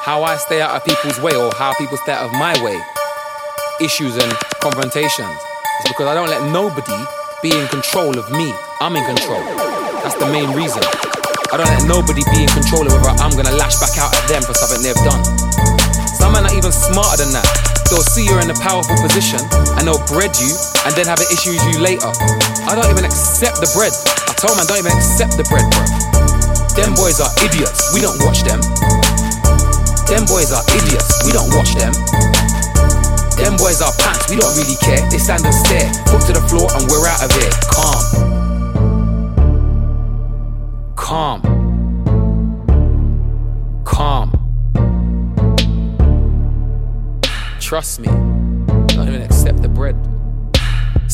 how I stay out of people's way or how people stay out of my way, issues and confrontations, is because I don't let nobody be in control of me. I'm in control. That's the main reason. I don't let nobody be in control of whether I'm gonna lash back out at them for something they've done. Some men are even smarter than that. They'll see you're in a powerful position and they'll bread you and then have an issue with you later. I don't even accept the bread. I told man, don't even accept the bread, bro. Them boys are idiots. We don't watch them. Them boys are idiots. We don't watch them. Them boys are pants. We don't really care. They stand and stare. Foot to the floor and we're out of here. Calm. Calm. Calm. Trust me.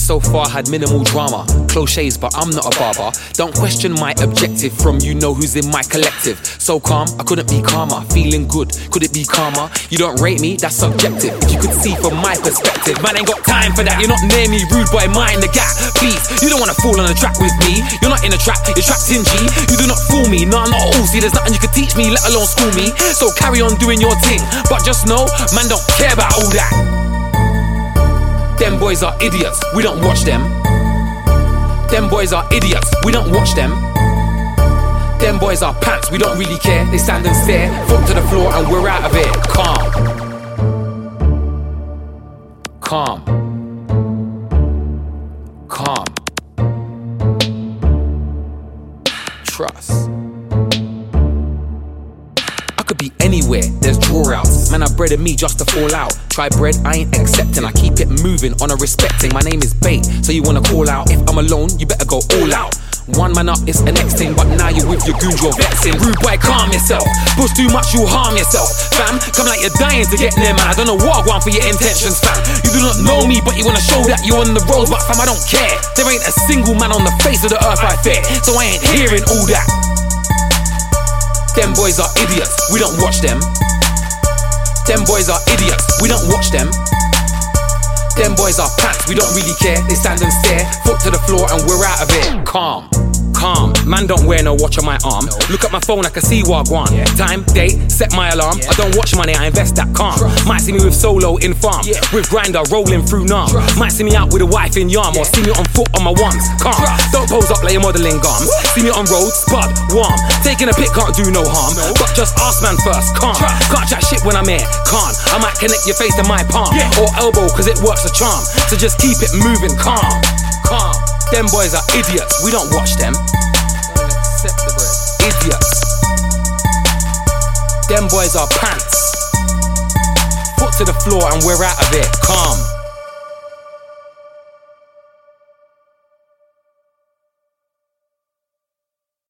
So far had minimal drama, cliches, but I'm not a barber. Don't question my objective from you know who's in my collective. So calm, I couldn't be calmer. Feeling good, could it be calmer? You don't rate me, that's subjective. You could see from my perspective, man ain't got time for that. You're not near me, rude boy, mind the gap. Please, you don't wanna fall on the track with me. You're not in a trap, you're trapped in G. You do not fool me, nah, not all. See, there's nothing you could teach me, let alone school me. So carry on doing your thing, but just know, man don't care about all that. Them boys are idiots, we don't watch them. Them boys are idiots, we don't watch them. Them boys are pants, we don't really care. They stand and stare, foot to the floor, and we're out of it. Calm. Calm. Calm. Trust. Could be anywhere, there's draw outs. Man, I bred breaded me just to fall out. Try bread, I ain't accepting. I keep it moving, on a respecting. My name is Bait, so you wanna call out. If I'm alone, you better go all out. One man up, it's the next thing, but now you're with your goons, you're vexing. Rude boy, calm yourself. Push too much, you'll harm yourself. Fam, come like you're dying to get near, man. I don't know what I want for your intentions, fam. You do not know me, but you wanna show that you're on the road, but fam, I don't care. There ain't a single man on the face of the earth I fear, so I ain't hearing all that. Them boys are idiots, we don't watch them. Them boys are idiots, we don't watch them. Them boys are pants, we don't really care. They stand and stare, foot to the floor, and we're out of it. Calm. Man don't wear no watch on my arm. Look at my phone, I can see what I want. Time, date, set my alarm. I don't watch money, I invest that calm. Might see me with solo in farm, with grinder rolling through narm. Might see me out with a wife in yarm, or see me on foot on my ones. Calm, don't pose up like you're modeling gums. See me on road, spud, warm. Taking a pic can't do no harm, but just ask man first. Calm, can't chat shit when I'm here. Can't, I might connect your face to my palm or elbow, cause it works a charm. So just keep it moving, calm. Them boys are idiots, we don't watch them. Idiots. Them boys are pants. Foot to the floor and we're out of it. Calm.